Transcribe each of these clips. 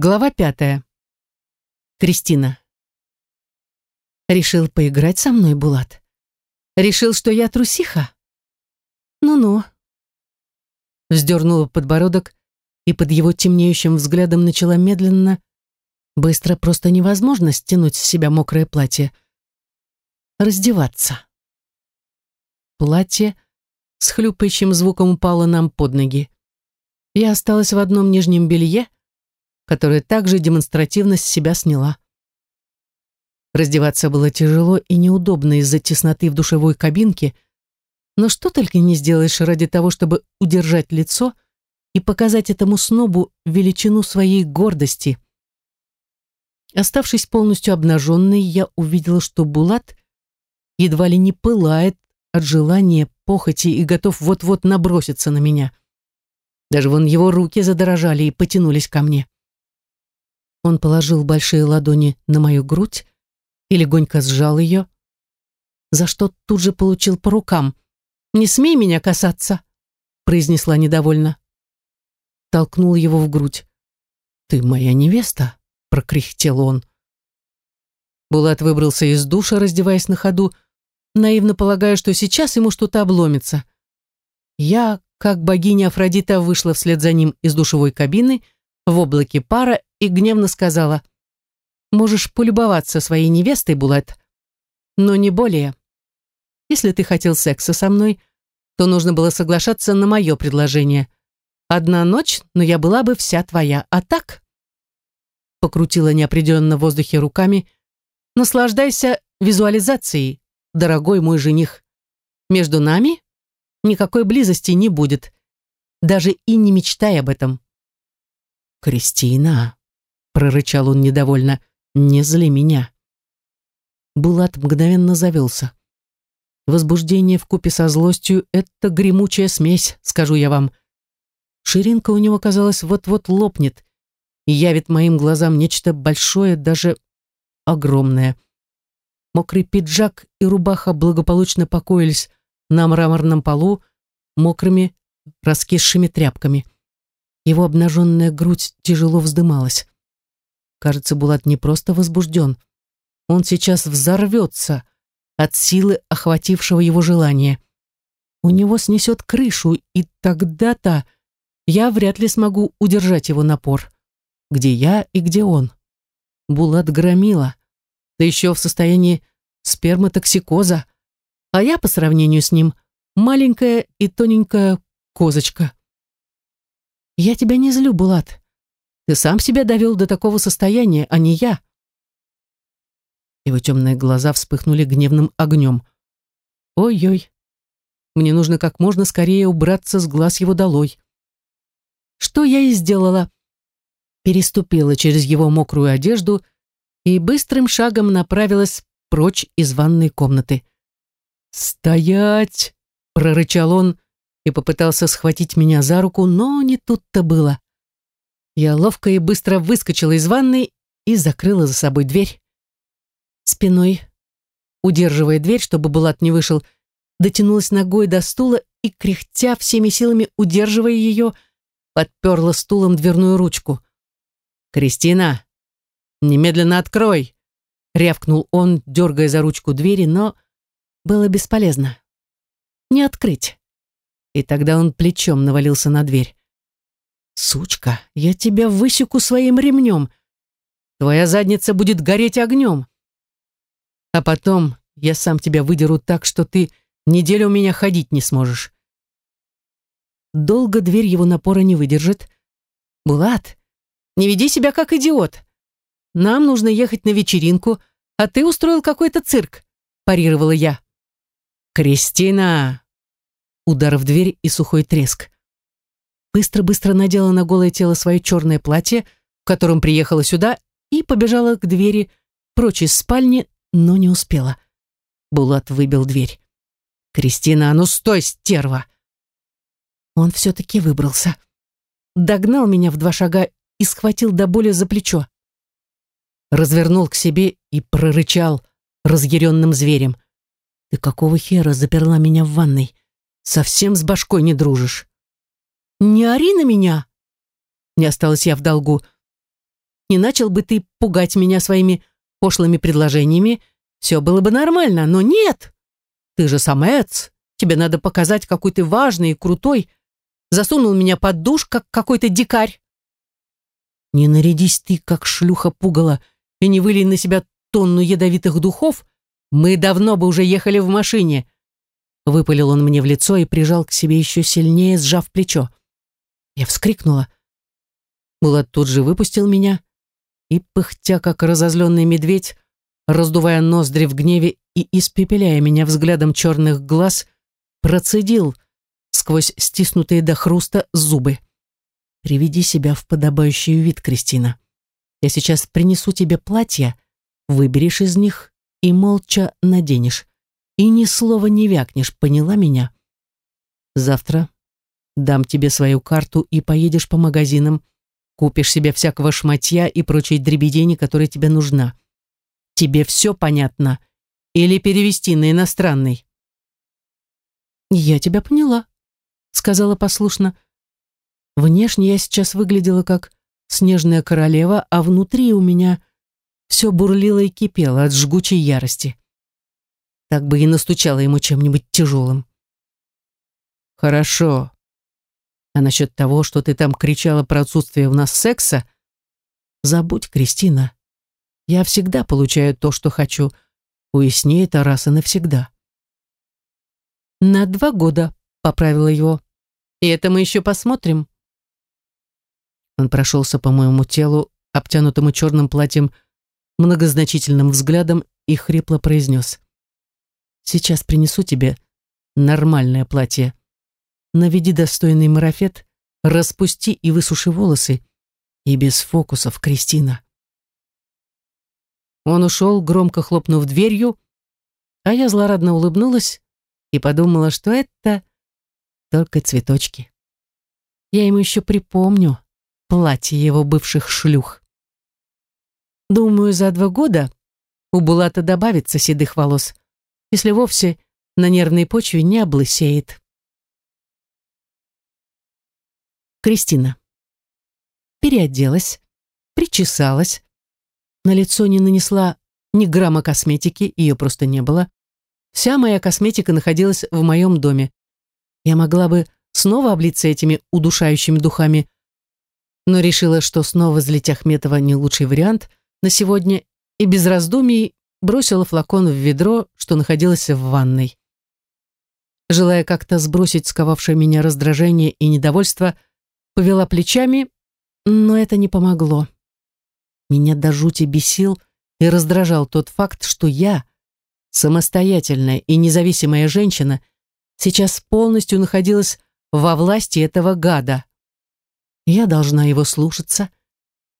Глава пятая. Кристина. Решил поиграть со мной, Булат? Решил, что я трусиха? Ну-ну. Вздернула подбородок и под его темнеющим взглядом начала медленно, быстро, просто невозможно стянуть с себя мокрое платье. Раздеваться. Платье с хлюпающим звуком упало нам под ноги. Я осталась в одном нижнем белье, которое также демонстративно с себя сняла. Раздеваться было тяжело и неудобно из-за тесноты в душевой кабинке, но что только не сделаешь ради того, чтобы удержать лицо и показать этому снобу величину своей гордости. Оставшись полностью обнаженной, я увидела, что Булат едва ли не пылает от желания, похоти и готов вот-вот наброситься на меня. Даже вон его руки задрожали и потянулись ко мне. Он положил большие ладони на мою грудь и легонько сжал ее, за что тут же получил по рукам. «Не смей меня касаться!» произнесла недовольно. Толкнул его в грудь. «Ты моя невеста!» прокряхтел он. Булат выбрался из душа, раздеваясь на ходу, наивно полагая, что сейчас ему что-то обломится. Я, как богиня Афродита, вышла вслед за ним из душевой кабины в облаке пара и гневно сказала, «Можешь полюбоваться своей невестой, Булат, но не более. Если ты хотел секса со мной, то нужно было соглашаться на мое предложение. Одна ночь, но я была бы вся твоя, а так...» Покрутила неопределенно в воздухе руками. «Наслаждайся визуализацией, дорогой мой жених. Между нами никакой близости не будет. Даже и не мечтай об этом». «Кристина», — прорычал он недовольно, — «не зли меня». Булат мгновенно завелся. Возбуждение вкупе со злостью — это гремучая смесь, скажу я вам. Ширинка у него, казалось, вот-вот лопнет и явит моим глазам нечто большое, даже огромное. Мокрый пиджак и рубаха благополучно покоились на мраморном полу мокрыми, раскисшими тряпками. Его обнаженная грудь тяжело вздымалась. Кажется, Булат не просто возбужден. Он сейчас взорвется от силы охватившего его желания. У него снесет крышу, и тогда-то я вряд ли смогу удержать его напор. Где я и где он? Булат громила, да еще в состоянии сперматоксикоза, а я по сравнению с ним маленькая и тоненькая козочка. Я тебя не злю, Булат. Ты сам себя довел до такого состояния, а не я. Его темные глаза вспыхнули гневным огнем. Ой-ой, мне нужно как можно скорее убраться с глаз его долой. Что я и сделала. Переступила через его мокрую одежду и быстрым шагом направилась прочь из ванной комнаты. «Стоять!» — прорычал он, и попытался схватить меня за руку, но не тут-то было. Я ловко и быстро выскочила из ванной и закрыла за собой дверь. Спиной, удерживая дверь, чтобы Булат не вышел, дотянулась ногой до стула и, кряхтя всеми силами, удерживая ее, подперла стулом дверную ручку. «Кристина, немедленно открой!» — рявкнул он, дергая за ручку двери, но было бесполезно. Не открыть и тогда он плечом навалился на дверь. «Сучка, я тебя высеку своим ремнем. Твоя задница будет гореть огнем. А потом я сам тебя выдеру так, что ты неделю у меня ходить не сможешь». Долго дверь его напора не выдержит. «Булат, не веди себя как идиот. Нам нужно ехать на вечеринку, а ты устроил какой-то цирк», парировала я. «Кристина!» Удар в дверь и сухой треск. Быстро-быстро надела на голое тело свое черное платье, в котором приехала сюда, и побежала к двери, прочь из спальни, но не успела. Булат выбил дверь. «Кристина, а ну стой, стерва!» Он все-таки выбрался. Догнал меня в два шага и схватил до боли за плечо. Развернул к себе и прорычал разъяренным зверем. «Ты какого хера заперла меня в ванной? Совсем с башкой не дружишь. Не ори на меня. Не осталась я в долгу. не начал бы ты пугать меня своими пошлыми предложениями, все было бы нормально, но нет. Ты же самец, тебе надо показать, какой ты важный и крутой. Засунул меня под душ, как какой-то дикарь. Не нарядись ты, как шлюха пугала, и не вылей на себя тонну ядовитых духов, мы давно бы уже ехали в машине. Выпалил он мне в лицо и прижал к себе еще сильнее, сжав плечо. Я вскрикнула. Булат тут же выпустил меня и, пыхтя, как разозленный медведь, раздувая ноздри в гневе и испепеляя меня взглядом черных глаз, процедил сквозь стиснутые до хруста зубы. «Приведи себя в подобающий вид, Кристина. Я сейчас принесу тебе платье, выберешь из них и молча наденешь. И ни слова не вякнешь, поняла меня? Завтра дам тебе свою карту и поедешь по магазинам, купишь себе всякого шматья и прочей дребедени, которая тебе нужна. Тебе все понятно? Или перевести на иностранный?» «Я тебя поняла», — сказала послушно. Внешне я сейчас выглядела как снежная королева, а внутри у меня все бурлило и кипело от жгучей ярости. Так бы и настучала ему чем-нибудь тяжелым. «Хорошо. А насчет того, что ты там кричала про отсутствие у нас секса, забудь, Кристина. Я всегда получаю то, что хочу. Уясни это раз и навсегда». «На два года», — поправила его. «И это мы еще посмотрим». Он прошелся по моему телу, обтянутому черным платьем, многозначительным взглядом и хрипло произнес. «Сейчас принесу тебе нормальное платье. Наведи достойный марафет, распусти и высуши волосы. И без фокусов, Кристина». Он ушел, громко хлопнув дверью, а я злорадно улыбнулась и подумала, что это только цветочки. Я ему еще припомню платье его бывших шлюх. Думаю, за два года у Булата добавится седых волос, если вовсе на нервной почве не облысеет. Кристина. Переоделась, причесалась, на лицо не нанесла ни грамма косметики, ее просто не было. Вся моя косметика находилась в моем доме. Я могла бы снова облиться этими удушающими духами, но решила, что снова злить Ахметова не лучший вариант, на сегодня и без раздумий бросила флакон в ведро, что находилось в ванной. Желая как-то сбросить сковавшее меня раздражение и недовольство, повела плечами, но это не помогло. Меня до жути бесил и раздражал тот факт, что я, самостоятельная и независимая женщина, сейчас полностью находилась во власти этого гада. Я должна его слушаться,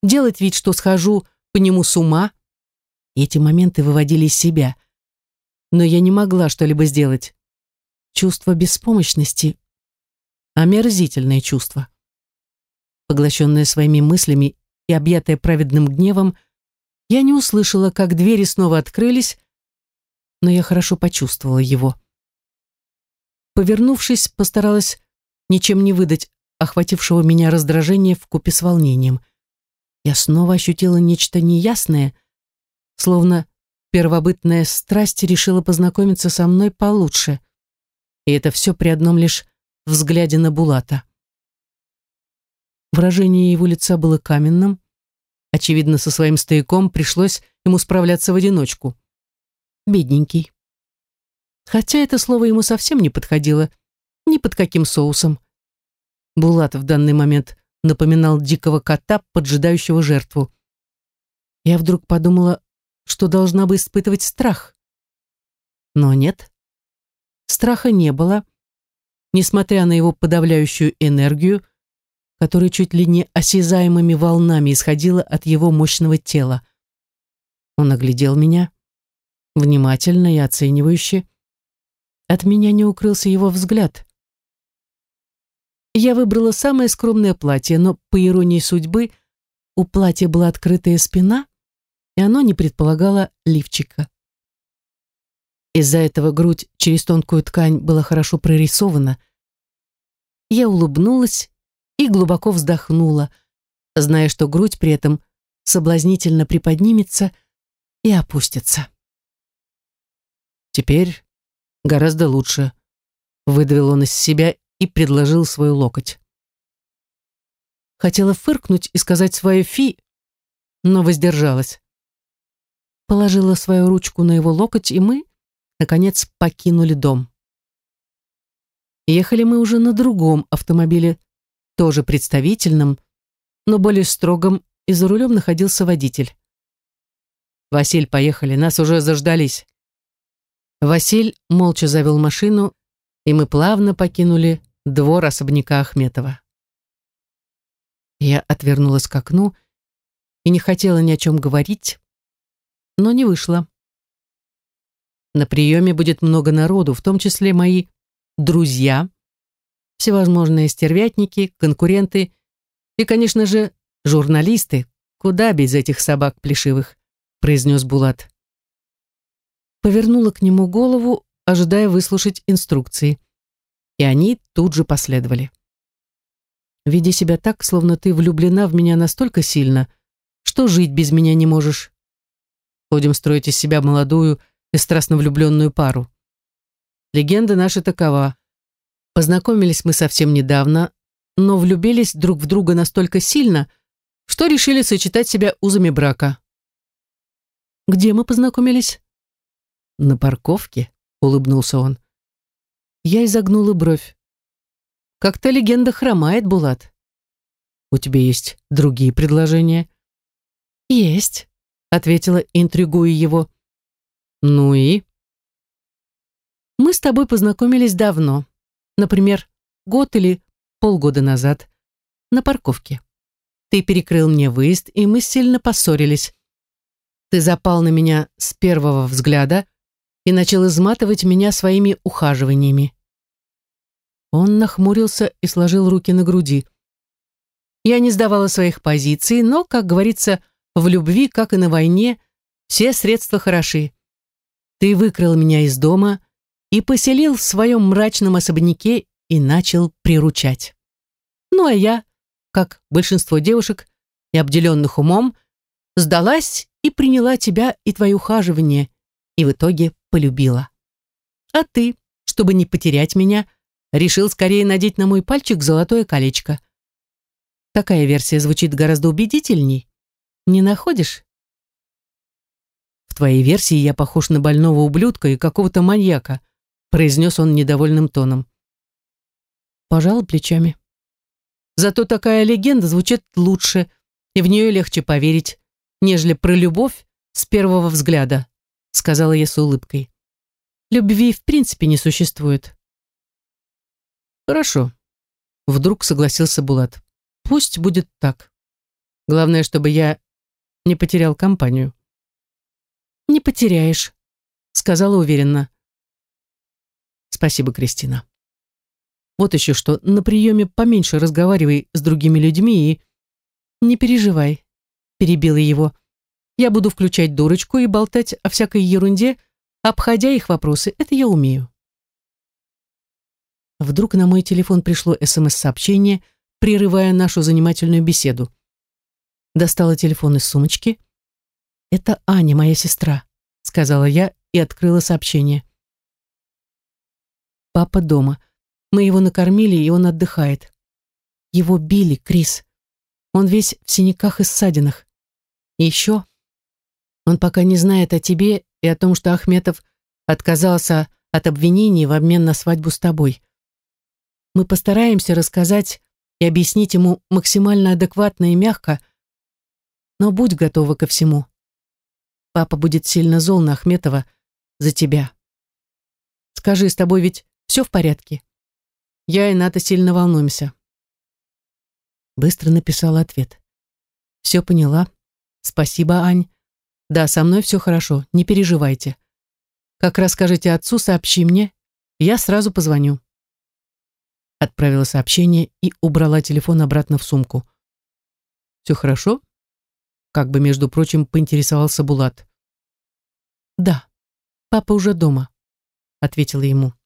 делать вид, что схожу по нему с ума. эти моменты выводили из себя. Но я не могла что-либо сделать. Чувство беспомощности — омерзительное чувство. Поглощенное своими мыслями и объятая праведным гневом, я не услышала, как двери снова открылись, но я хорошо почувствовала его. Повернувшись, постаралась ничем не выдать охватившего меня раздражение в купе с волнением — я снова ощутила нечто неясное, словно первобытная страсть решила познакомиться со мной получше. И это все при одном лишь взгляде на Булата. Выражение его лица было каменным. Очевидно, со своим стояком пришлось ему справляться в одиночку. Бедненький. Хотя это слово ему совсем не подходило, ни под каким соусом. Булат в данный момент напоминал дикого кота, поджидающего жертву. Я вдруг подумала, что должна бы испытывать страх. Но нет. Страха не было, несмотря на его подавляющую энергию, которая чуть ли не осязаемыми волнами исходила от его мощного тела. Он оглядел меня, внимательно и оценивающе. От меня не укрылся его взгляд. Я выбрала самое скромное платье, но, по иронии судьбы, у платья была открытая спина, и оно не предполагало лифчика. Из-за этого грудь через тонкую ткань была хорошо прорисована. Я улыбнулась и глубоко вздохнула, зная, что грудь при этом соблазнительно приподнимется и опустится. Теперь гораздо лучше, выдавил он из себя и предложил свой локоть. Хотела фыркнуть и сказать свое фи, но воздержалась. Положила свою ручку на его локоть, и мы, наконец, покинули дом. Ехали мы уже на другом автомобиле, тоже представительном, но более строгом, и за рулем находился водитель. «Василь, поехали, нас уже заждались». Василь молча завел машину, и мы плавно покинули двор особняка Ахметова. Я отвернулась к окну и не хотела ни о чем говорить, но не вышло. На приеме будет много народу, в том числе мои друзья, всевозможные стервятники, конкуренты и, конечно же, журналисты. Куда без этих собак плешивых, произнес Булат повернула к нему голову, ожидая выслушать инструкции. И они тут же последовали. «Веди себя так, словно ты влюблена в меня настолько сильно, что жить без меня не можешь. Будем строить из себя молодую и страстно влюбленную пару. Легенда наша такова. Познакомились мы совсем недавно, но влюбились друг в друга настолько сильно, что решили сочетать себя узами брака. Где мы познакомились? «На парковке?» — улыбнулся он. Я изогнула бровь. «Как-то легенда хромает, Булат». «У тебя есть другие предложения?» «Есть», — ответила, интригуя его. «Ну и?» «Мы с тобой познакомились давно. Например, год или полгода назад. На парковке. Ты перекрыл мне выезд, и мы сильно поссорились. Ты запал на меня с первого взгляда, и начал изматывать меня своими ухаживаниями. Он нахмурился и сложил руки на груди. Я не сдавала своих позиций, но, как говорится, в любви, как и на войне, все средства хороши. Ты выкрал меня из дома и поселил в своем мрачном особняке и начал приручать. Ну а я, как большинство девушек, и обделенных умом, сдалась и приняла тебя и твои ухаживания, и в итоге полюбила. А ты, чтобы не потерять меня, решил скорее надеть на мой пальчик золотое колечко. Такая версия звучит гораздо убедительней. Не находишь? В твоей версии я похож на больного ублюдка и какого-то маньяка, произнес он недовольным тоном. Пожал плечами. Зато такая легенда звучит лучше, и в нее легче поверить, нежели про любовь с первого взгляда сказала я с улыбкой. Любви в принципе не существует. Хорошо. Вдруг согласился Булат. Пусть будет так. Главное, чтобы я не потерял компанию. Не потеряешь, сказала уверенно. Спасибо, Кристина. Вот еще что, на приеме поменьше разговаривай с другими людьми и... Не переживай, перебила его. Я буду включать дурочку и болтать о всякой ерунде, обходя их вопросы. Это я умею. Вдруг на мой телефон пришло СМС-сообщение, прерывая нашу занимательную беседу. Достала телефон из сумочки. «Это Аня, моя сестра», — сказала я и открыла сообщение. «Папа дома. Мы его накормили, и он отдыхает. Его били, Крис. Он весь в синяках и ссадинах. И еще он пока не знает о тебе и о том, что Ахметов отказался от обвинений в обмен на свадьбу с тобой. Мы постараемся рассказать и объяснить ему максимально адекватно и мягко, но будь готова ко всему. Папа будет сильно зол на Ахметова за тебя. Скажи, с тобой ведь все в порядке? Я и Ната сильно волнуемся. Быстро написала ответ. Все поняла. Спасибо, Ань. Да, со мной все хорошо, не переживайте. Как расскажете отцу, сообщи мне, я сразу позвоню. Отправила сообщение и убрала телефон обратно в сумку. Все хорошо? Как бы, между прочим, поинтересовался Булат. Да, папа уже дома, ответила ему.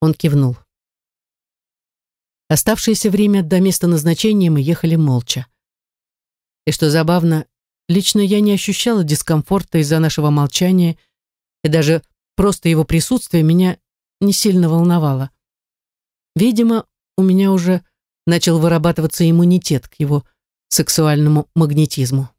Он кивнул. Оставшееся время до места назначения мы ехали молча. И что забавно, лично я не ощущала дискомфорта из-за нашего молчания, и даже просто его присутствие меня не сильно волновало. Видимо, у меня уже начал вырабатываться иммунитет к его сексуальному магнетизму.